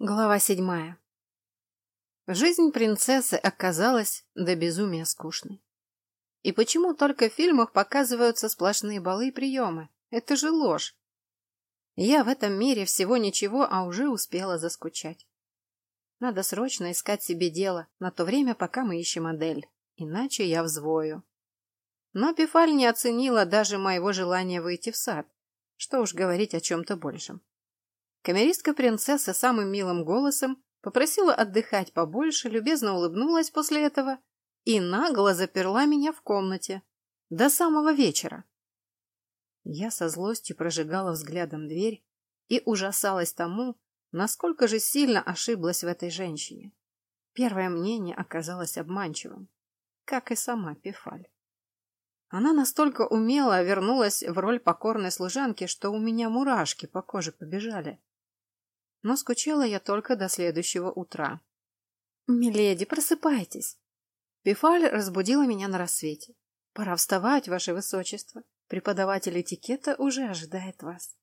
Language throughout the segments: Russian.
Глава седьмая. Жизнь принцессы оказалась до безумия скучной. И почему только в фильмах показываются сплошные балы и приемы? Это же ложь. Я в этом мире всего ничего, а уже успела заскучать. Надо срочно искать себе дело на то время, пока мы ищем модель. Иначе я взвою. Но Пифаль не оценила даже моего желания выйти в сад. Что уж говорить о чем-то большем. Камеристка принцессы самым милым голосом попросила отдыхать побольше, любезно улыбнулась после этого и нагло заперла меня в комнате до самого вечера. Я со злостью прожигала взглядом дверь и ужасалась тому, насколько же сильно ошиблась в этой женщине. Первое мнение оказалось обманчивым, как и сама Пефаль. Она настолько умело вернулась в роль покорной служанки, что у меня мурашки по коже побежали но скучала я только до следующего утра. «Миледи, просыпайтесь!» Пифаль разбудила меня на рассвете. «Пора вставать, ваше высочество. Преподаватель этикета уже ожидает вас».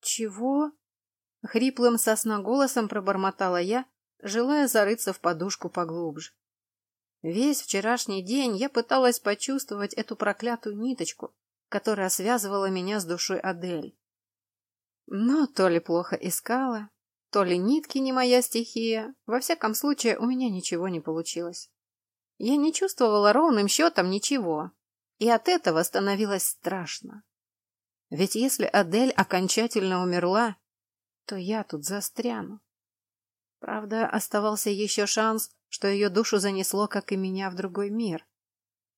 «Чего?» Хриплым голосом пробормотала я, желая зарыться в подушку поглубже. Весь вчерашний день я пыталась почувствовать эту проклятую ниточку, которая связывала меня с душой Адель. Но то ли плохо искала, то ли нитки не моя стихия. Во всяком случае, у меня ничего не получилось. Я не чувствовала ровным счетом ничего. И от этого становилось страшно. Ведь если Адель окончательно умерла, то я тут застряну. Правда, оставался еще шанс, что ее душу занесло, как и меня, в другой мир.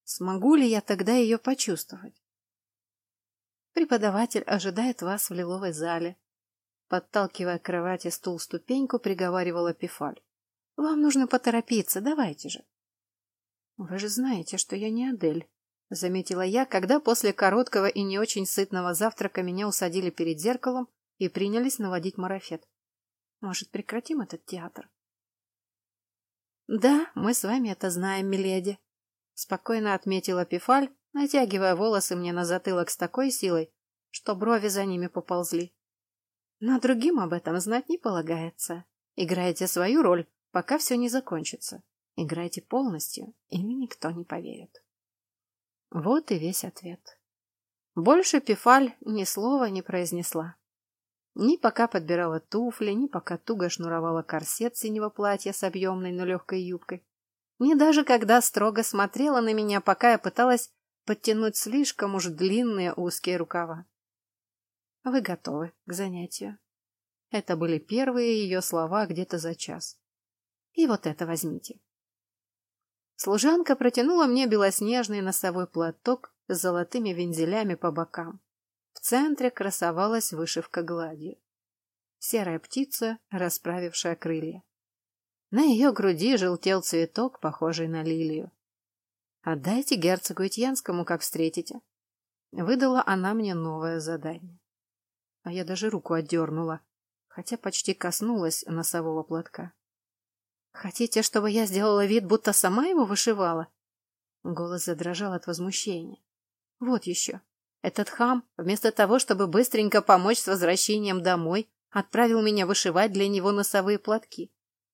Смогу ли я тогда ее почувствовать? Преподаватель ожидает вас в лиловой зале. Подталкивая к кровати стул-ступеньку, приговаривала Пифаль. «Вам нужно поторопиться, давайте же». «Вы же знаете, что я не Адель», — заметила я, когда после короткого и не очень сытного завтрака меня усадили перед зеркалом и принялись наводить марафет. «Может, прекратим этот театр?» «Да, мы с вами это знаем, миледи», — спокойно отметила Пифаль, натягивая волосы мне на затылок с такой силой, что брови за ними поползли. Но другим об этом знать не полагается. Играйте свою роль, пока все не закончится. Играйте полностью, или никто не поверит. Вот и весь ответ. Больше Пифаль ни слова не произнесла. Ни пока подбирала туфли, ни пока туго шнуровала корсет синего платья с объемной, но легкой юбкой. Ни даже когда строго смотрела на меня, пока я пыталась подтянуть слишком уж длинные узкие рукава. Вы готовы к занятию. Это были первые ее слова где-то за час. И вот это возьмите. Служанка протянула мне белоснежный носовой платок с золотыми вензелями по бокам. В центре красовалась вышивка гладью. Серая птица, расправившая крылья. На ее груди желтел цветок, похожий на лилию. «Отдайте герцогу Итьянскому, как встретите». Выдала она мне новое задание а я даже руку отдернула, хотя почти коснулась носового платка. «Хотите, чтобы я сделала вид, будто сама его вышивала?» Голос задрожал от возмущения. «Вот еще. Этот хам, вместо того, чтобы быстренько помочь с возвращением домой, отправил меня вышивать для него носовые платки.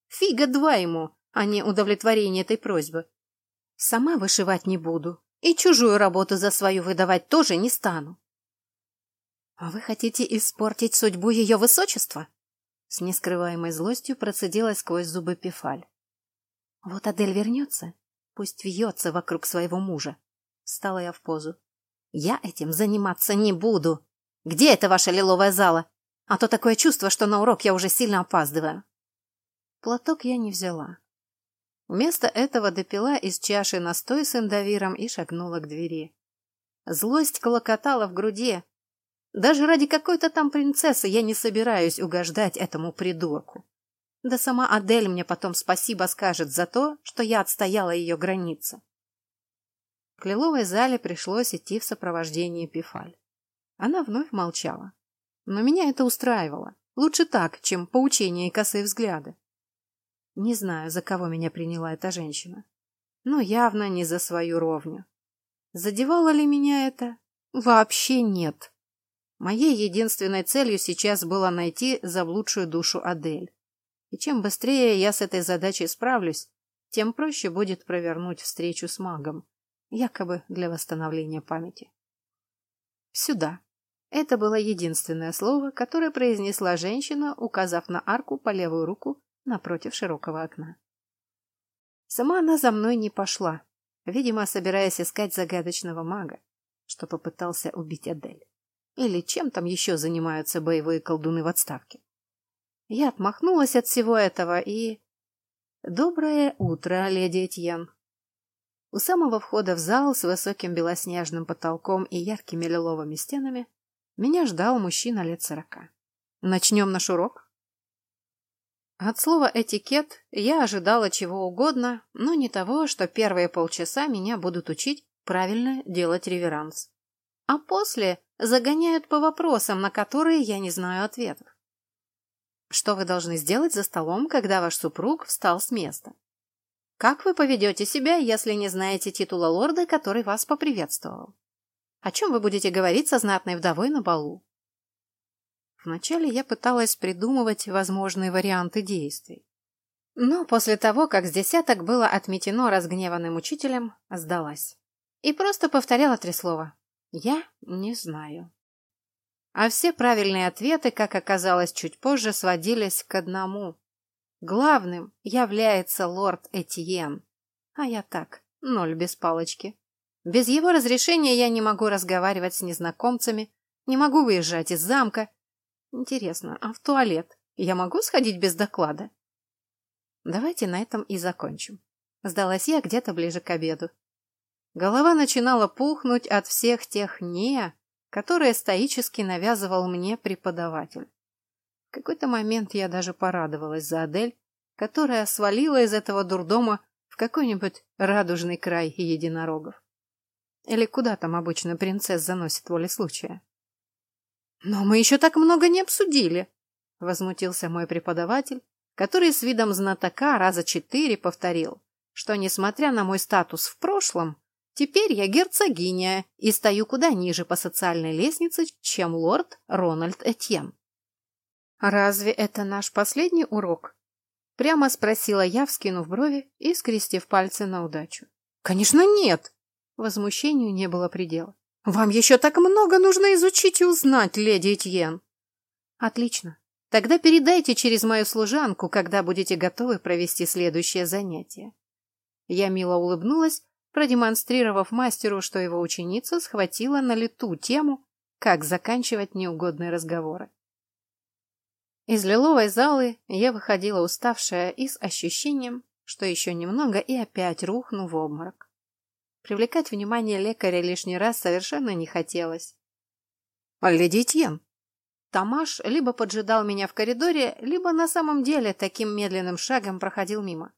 Фига два ему, а не удовлетворение этой просьбы. Сама вышивать не буду, и чужую работу за свою выдавать тоже не стану. «А вы хотите испортить судьбу ее высочества?» С нескрываемой злостью процедила сквозь зубы Пифаль. «Вот Адель вернется, пусть вьется вокруг своего мужа». Стала я в позу. «Я этим заниматься не буду. Где эта ваша лиловая зала? А то такое чувство, что на урок я уже сильно опаздываю». Платок я не взяла. Вместо этого допила из чаши настой с индовиром и шагнула к двери. Злость колокотала в груди, даже ради какой-то там принцессы я не собираюсь угождать этому придурку. Да сама Адель мне потом спасибо скажет за то, что я отстояла ее границы. В лиловой зале пришлось идти в сопровождении Пифаль. Она вновь молчала. Но меня это устраивало. Лучше так, чем поучения и косые взгляды. Не знаю, за кого меня приняла эта женщина. Но явно не за свою ровню. Задевало ли меня это? Вообще нет. Моей единственной целью сейчас было найти заблудшую душу Адель. И чем быстрее я с этой задачей справлюсь, тем проще будет провернуть встречу с магом, якобы для восстановления памяти. Сюда. Это было единственное слово, которое произнесла женщина, указав на арку по левую руку напротив широкого окна. Сама она за мной не пошла, видимо, собираясь искать загадочного мага, что попытался убить Адель. Или чем там еще занимаются боевые колдуны в отставке. Я отмахнулась от всего этого и... Доброе утро, леди Этьен. У самого входа в зал с высоким белоснежным потолком и яркими лиловыми стенами меня ждал мужчина лет сорока. Начнем наш урок? От слова «этикет» я ожидала чего угодно, но не того, что первые полчаса меня будут учить правильно делать реверанс. А после загоняют по вопросам, на которые я не знаю ответов. Что вы должны сделать за столом, когда ваш супруг встал с места? Как вы поведете себя, если не знаете титула лорда, который вас поприветствовал? О чем вы будете говорить со знатной вдовой на балу? Вначале я пыталась придумывать возможные варианты действий. Но после того, как с десяток было отметено разгневанным учителем, сдалась. И просто повторяла три слова. «Я не знаю». А все правильные ответы, как оказалось чуть позже, сводились к одному. Главным является лорд Этьен. А я так, ноль без палочки. Без его разрешения я не могу разговаривать с незнакомцами, не могу выезжать из замка. Интересно, а в туалет я могу сходить без доклада? Давайте на этом и закончим. Сдалась я где-то ближе к обеду. Голова начинала пухнуть от всех тех «не», которые стоически навязывал мне преподаватель. В какой-то момент я даже порадовалась за Адель, которая свалила из этого дурдома в какой-нибудь радужный край единорогов. Или куда там обычно принцесс заносит воли случая. «Но мы еще так много не обсудили», — возмутился мой преподаватель, который с видом знатока раза четыре повторил, что, несмотря на мой статус в прошлом, теперь я герцогиня и стою куда ниже по социальной лестнице, чем лорд Рональд Этьен. «Разве это наш последний урок?» Прямо спросила я, вскинув брови и скрестив пальцы на удачу. «Конечно нет!» Возмущению не было предела. «Вам еще так много нужно изучить и узнать, леди Этьен!» «Отлично. Тогда передайте через мою служанку, когда будете готовы провести следующее занятие». Я мило улыбнулась, продемонстрировав мастеру, что его ученица схватила на лету тему, как заканчивать неугодные разговоры. Из лиловой залы я выходила уставшая и с ощущением, что еще немного и опять рухну в обморок. Привлекать внимание лекаря лишний раз совершенно не хотелось. «Леди Тьен!» Тамаш либо поджидал меня в коридоре, либо на самом деле таким медленным шагом проходил мимо.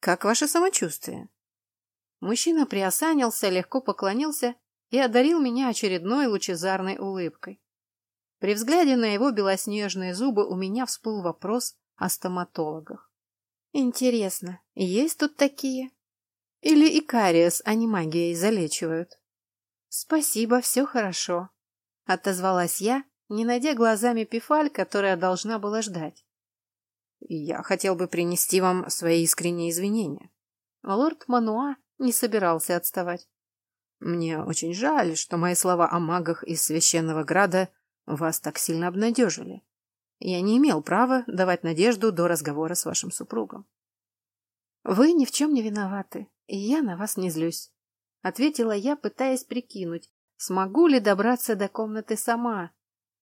«Как ваше самочувствие?» Мужчина приосанился, легко поклонился и одарил меня очередной лучезарной улыбкой. При взгляде на его белоснежные зубы у меня всплыл вопрос о стоматологах. Интересно, есть тут такие? Или икариес они магией залечивают? Спасибо, все хорошо. Отозвалась я, не найдя глазами Пифаль, которая должна была ждать. Я хотел бы принести вам свои искренние извинения. Лорд Мануа не собирался отставать. Мне очень жаль, что мои слова о магах из священного града вас так сильно обнадежили. Я не имел права давать надежду до разговора с вашим супругом. Вы ни в чем не виноваты, и я на вас не злюсь, ответила я, пытаясь прикинуть, смогу ли добраться до комнаты сама,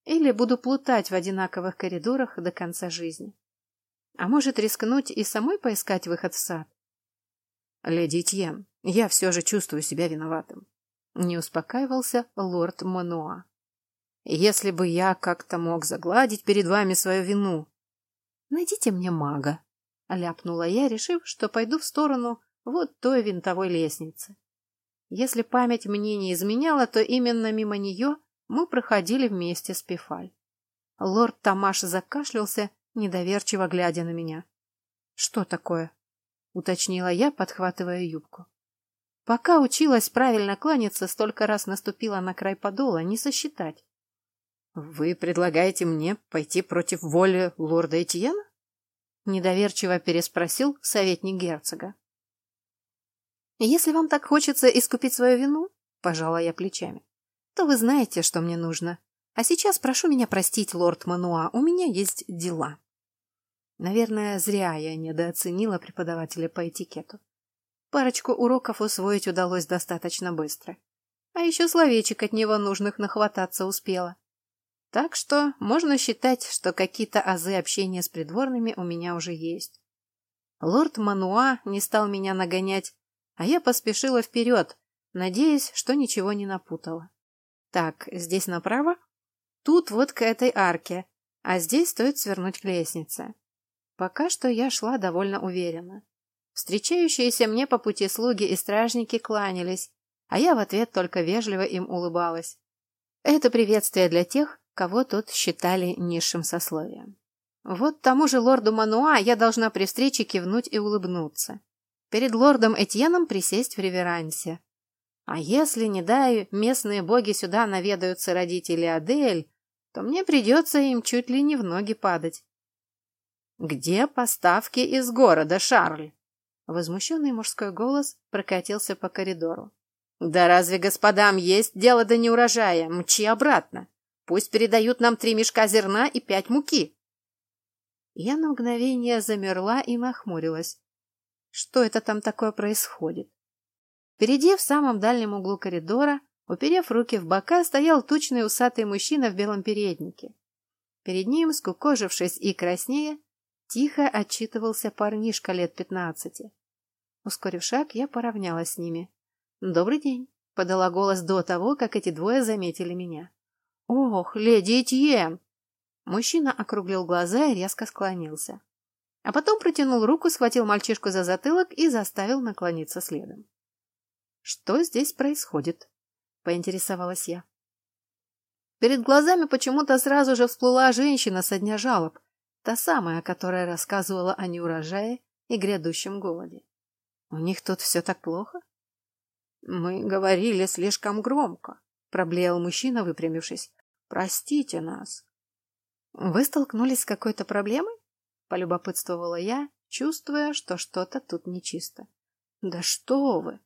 или буду плутать в одинаковых коридорах до конца жизни. А может, рискнуть и самой поискать выход в сад? Леди Тьен, я все же чувствую себя виноватым. Не успокаивался лорд Мануа. Если бы я как-то мог загладить перед вами свою вину. Найдите мне мага, ляпнула я, решив, что пойду в сторону вот той винтовой лестницы. Если память мне не изменяла, то именно мимо нее мы проходили вместе с Пифаль. Лорд Тамаш закашлялся, недоверчиво глядя на меня. Что такое? Уточнила я, подхватывая юбку. Пока училась правильно кланяться, столько раз наступила на край подола, не сосчитать. Вы предлагаете мне пойти против воли лорда Этьена? Недоверчиво переспросил советник герцога. Если вам так хочется искупить свою вину, пожала я плечами, то вы знаете, что мне нужно. А сейчас прошу меня простить, лорд Мануа, у меня есть дела. Наверное, зря я недооценила преподавателя по этикету. Парочку уроков усвоить удалось достаточно быстро. А еще словечек от него нужных нахвататься успела. Так что можно считать, что какие-то азы общения с придворными у меня уже есть. Лорд Мануа не стал меня нагонять, а я поспешила вперед, надеясь, что ничего не напутала. Так, здесь направо? Тут вот к этой арке, а здесь стоит свернуть к лестнице. Пока что я шла довольно уверенно. Встречающиеся мне по пути слуги и стражники кланялись, а я в ответ только вежливо им улыбалась. Это приветствие для тех, кого тут считали низшим сословием. Вот тому же лорду Мануа я должна при встрече кивнуть и улыбнуться. Перед лордом Этьеном присесть в реверансе. А если, не дай, местные боги сюда наведаются родители Адель, то мне придется им чуть ли не в ноги падать. «Где поставки из города, Шарль?» Возмущенный мужской голос прокатился по коридору. «Да разве господам есть дело до неурожая? Мчи обратно!» Пусть передают нам три мешка зерна и пять муки. Я на мгновение замерла и нахмурилась. Что это там такое происходит? Впереди, в самом дальнем углу коридора, уперев руки в бока, стоял тучный усатый мужчина в белом переднике. Перед ним, скукожившись и краснея, тихо отчитывался парнишка лет пятнадцати. Ускорив шаг, я поравнялась с ними. «Добрый день», — подала голос до того, как эти двое заметили меня. «Ох, леди Этьен!» Мужчина округлил глаза и резко склонился. А потом протянул руку, схватил мальчишку за затылок и заставил наклониться следом. «Что здесь происходит?» — поинтересовалась я. Перед глазами почему-то сразу же всплыла женщина со дня жалоб, та самая, которая рассказывала о неурожае и грядущем голоде. У них тут все так плохо? Мы говорили слишком громко, проблеял мужчина, выпрямившись. Простите нас. Вы столкнулись с какой-то проблемой? Полюбопытствовала я, чувствуя, что что-то тут нечисто. Да что вы!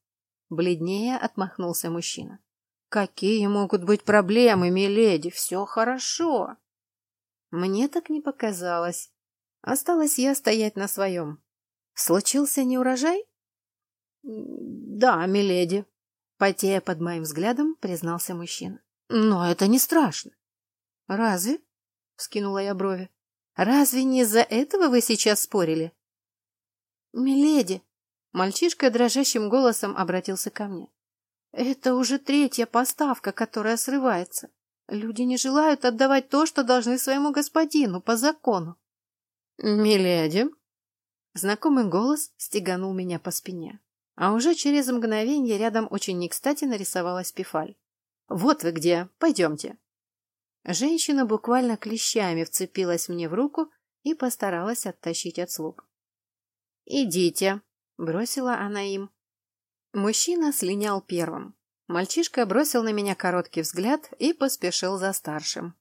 Бледнее отмахнулся мужчина. Какие могут быть проблемы, миледи? Все хорошо. Мне так не показалось. Осталось я стоять на своем. Случился неурожай? Да, миледи, Потея под моим взглядом, признался мужчина. Но это не страшно. Разве? Скинула я брови. Разве не из-за этого вы сейчас спорили? Миледи, мальчишка дрожащим голосом обратился ко мне. Это уже третья поставка, которая срывается. Люди не желают отдавать то, что должны своему господину по закону. Миледи, знакомый голос стеганул меня по спине. А уже через мгновение рядом очень не кстати нарисовалась Пифаль. «Вот вы где! Пойдемте!» Женщина буквально клещами вцепилась мне в руку и постаралась оттащить от слуг. «Идите!» — бросила она им. Мужчина слинял первым. Мальчишка бросил на меня короткий взгляд и поспешил за старшим.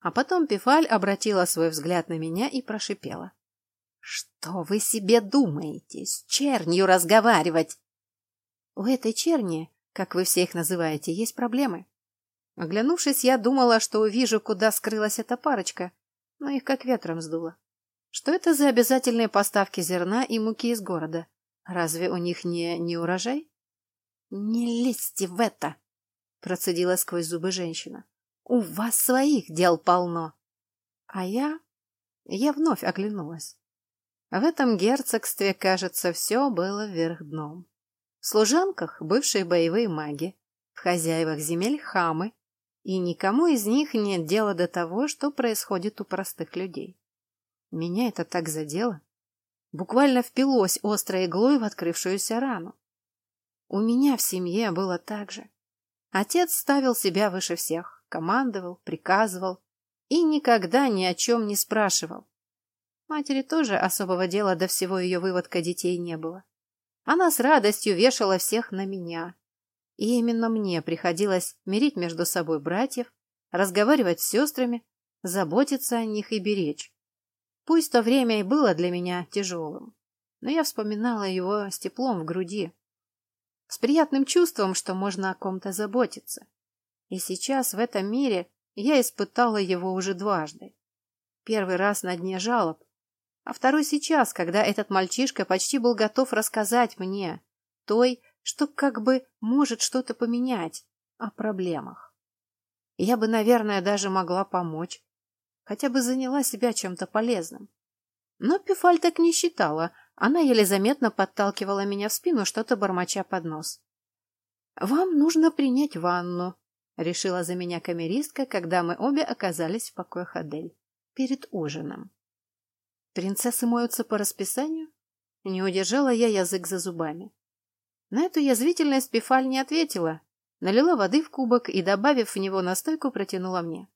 А потом Пифаль обратила свой взгляд на меня и прошипела. «Что вы себе думаете? С чернью разговаривать? У этой черни, как вы все их называете, есть проблемы. Оглянувшись, я думала, что увижу, куда скрылась эта парочка, но их как ветром сдуло. Что это за обязательные поставки зерна и муки из города? Разве у них не, не урожай? Не лезьте в это, процедила сквозь зубы женщина. У вас своих дел полно. А я... Я вновь оглянулась. В этом герцогстве, кажется, все было вверх дном. В служанках бывшие боевые маги, в хозяевах земель хамы, и никому из них нет дела до того, что происходит у простых людей. Меня это так задело. Буквально впилось острой иглой в открывшуюся рану. У меня в семье было так же. Отец ставил себя выше всех, командовал, приказывал и никогда ни о чем не спрашивал. Матери тоже особого дела до всего ее выводка детей не было. Она с радостью вешала всех на меня. И именно мне приходилось мирить между собой братьев, разговаривать с сестрами, заботиться о них и беречь. Пусть то время и было для меня тяжелым, но я вспоминала его с теплом в груди, с приятным чувством, что можно о ком-то заботиться. И сейчас в этом мире я испытала его уже дважды. Первый раз на дне жалоб, а второй сейчас, когда этот мальчишка почти был готов рассказать мне, той, что как бы может что-то поменять, о проблемах. Я бы, наверное, даже могла помочь, хотя бы заняла себя чем-то полезным. Но Пифаль так не считала, она еле заметно подталкивала меня в спину, что-то бормоча под нос. «Вам нужно принять ванну», — решила за меня камеристка, когда мы обе оказались в покоях Адель. Перед ужином. «Принцессы моются по расписанию?» Не удержала я язык за зубами. На эту язвительность Пифаль не ответила, налила воды в кубок и, добавив в него настойку, протянула мне.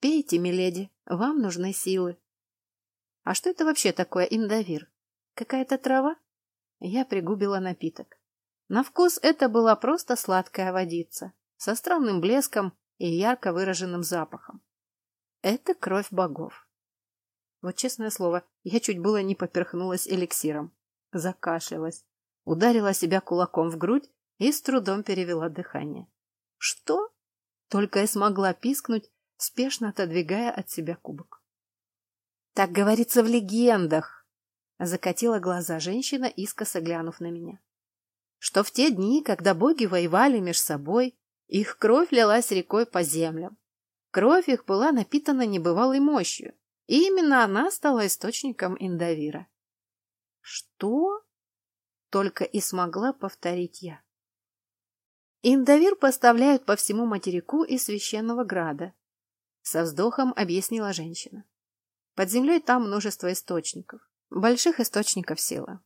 «Пейте, миледи, вам нужны силы». «А что это вообще такое индовир? Какая-то трава?» Я пригубила напиток. На вкус это была просто сладкая водица, со странным блеском и ярко выраженным запахом. Это кровь богов. Вот честное слово, я чуть было не поперхнулась эликсиром. Закашлялась, ударила себя кулаком в грудь и с трудом перевела дыхание. «Что?» Только и смогла пискнуть, спешно отодвигая от себя кубок. «Так говорится в легендах!» Закатила глаза женщина, искоса глянув на меня. «Что в те дни, когда боги воевали между собой, их кровь лилась рекой по землям. Кровь их была напитана небывалой мощью, и именно она стала источником индовира». «Что?» Только и смогла повторить я. Индовир поставляют по всему материку из священного града. Со вздохом объяснила женщина. Под землей там множество источников. Больших источников силы.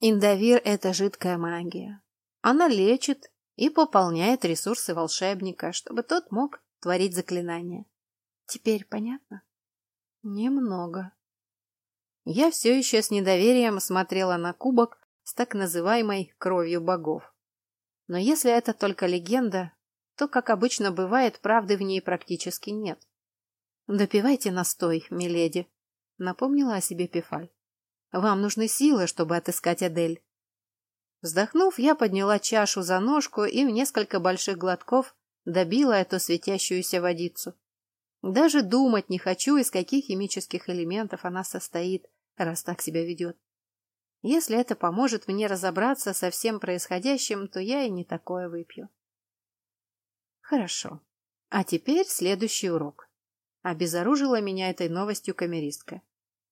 Индовир – это жидкая магия. Она лечит и пополняет ресурсы волшебника, чтобы тот мог творить заклинания. Теперь понятно? Немного. Я все еще с недоверием смотрела на кубок с так называемой кровью богов. Но если это только легенда, то, как обычно бывает, правды в ней практически нет. «Допивайте настой, миледи», — напомнила о себе Пефаль. «Вам нужны силы, чтобы отыскать Адель». Вздохнув, я подняла чашу за ножку и в несколько больших глотков добила эту светящуюся водицу. Даже думать не хочу, из каких химических элементов она состоит, раз так себя ведет. Если это поможет мне разобраться со всем происходящим, то я и не такое выпью. Хорошо. А теперь следующий урок. Обезоружила меня этой новостью камеристка.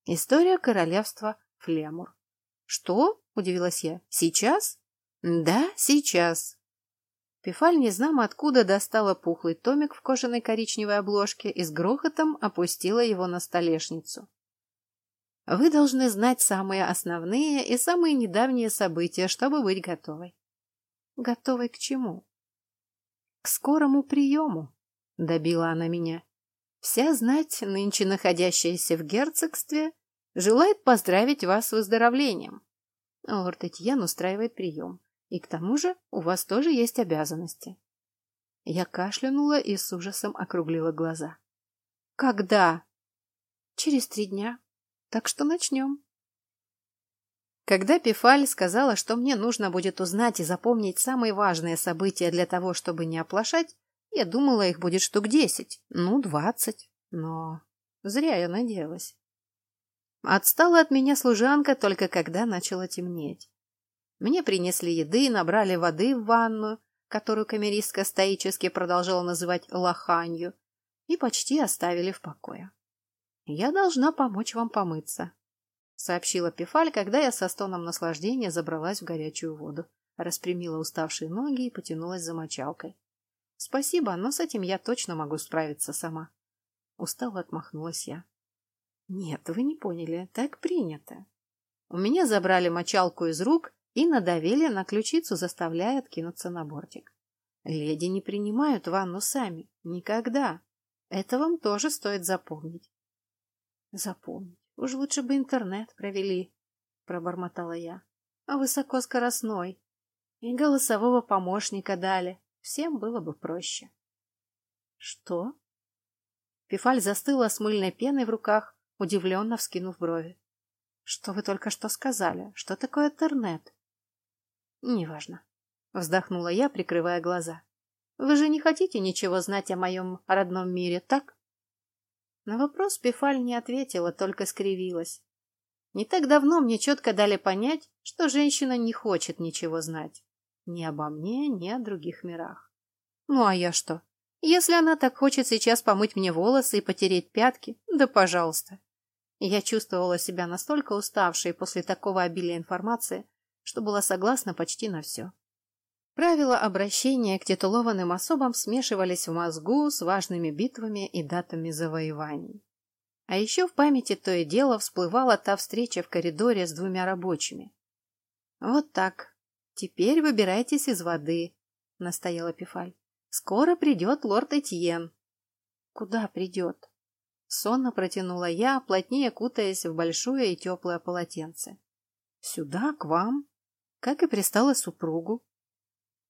История королевства Флемур. Что? Удивилась я. Сейчас? Да, сейчас. Пифаль незнамо откуда достала пухлый томик в кожаной коричневой обложке и с грохотом опустила его на столешницу. Вы должны знать самые основные и самые недавние события, чтобы быть готовой. Готовой к чему? К скорому приему, добила она меня. Вся знать, нынче находящаяся в герцогстве, желает поздравить вас с выздоровлением. Лорд Этьен устраивает прием. И к тому же у вас тоже есть обязанности. Я кашлянула и с ужасом округлила глаза. Когда? Через три дня. Так что начнем. Когда Пифаль сказала, что мне нужно будет узнать и запомнить самые важные события для того, чтобы не оплошать, я думала, их будет штук десять, ну, двадцать. Но зря я надеялась. Отстала от меня служанка только когда начало темнеть. Мне принесли еды, набрали воды в ванну, которую камеристка стоически продолжала называть лоханью, и почти оставили в покое. «Я должна помочь вам помыться», — сообщила Пифаль, когда я со стоном наслаждения забралась в горячую воду, распрямила уставшие ноги и потянулась за мочалкой. «Спасибо, но с этим я точно могу справиться сама». Устало отмахнулась я. «Нет, вы не поняли, так принято». У меня забрали мочалку из рук и надавили на ключицу, заставляя откинуться на бортик. Леди не принимают ванну сами. Никогда. Это вам тоже стоит запомнить. Запомнить. Уж лучше бы интернет провели, пробормотала я. А высокоскоростной. И голосового помощника дали. Всем было бы проще. Что? Пифаль застыла с мыльной пеной в руках, удивленно вскинув брови. Что вы только что сказали? Что такое интернет? Неважно. Вздохнула я, прикрывая глаза. Вы же не хотите ничего знать о моем родном мире, так? На вопрос Пифаль не ответила, только скривилась. Не так давно мне четко дали понять, что женщина не хочет ничего знать. Ни обо мне, ни о других мирах. Ну а я что? Если она так хочет сейчас помыть мне волосы и потереть пятки, да пожалуйста. Я чувствовала себя настолько уставшей после такого обилия информации, что была согласна почти на все. Правила обращения к титулованным особам смешивались в мозгу с важными битвами и датами завоеваний. А еще в памяти то и дело всплывала та встреча в коридоре с двумя рабочими. «Вот так. Теперь выбирайтесь из воды», — настояла Пифаль. «Скоро придет лорд Этьен». «Куда придет?» Сонно протянула я, плотнее кутаясь в большое и теплое полотенце. «Сюда, к вам, как и пристало супругу.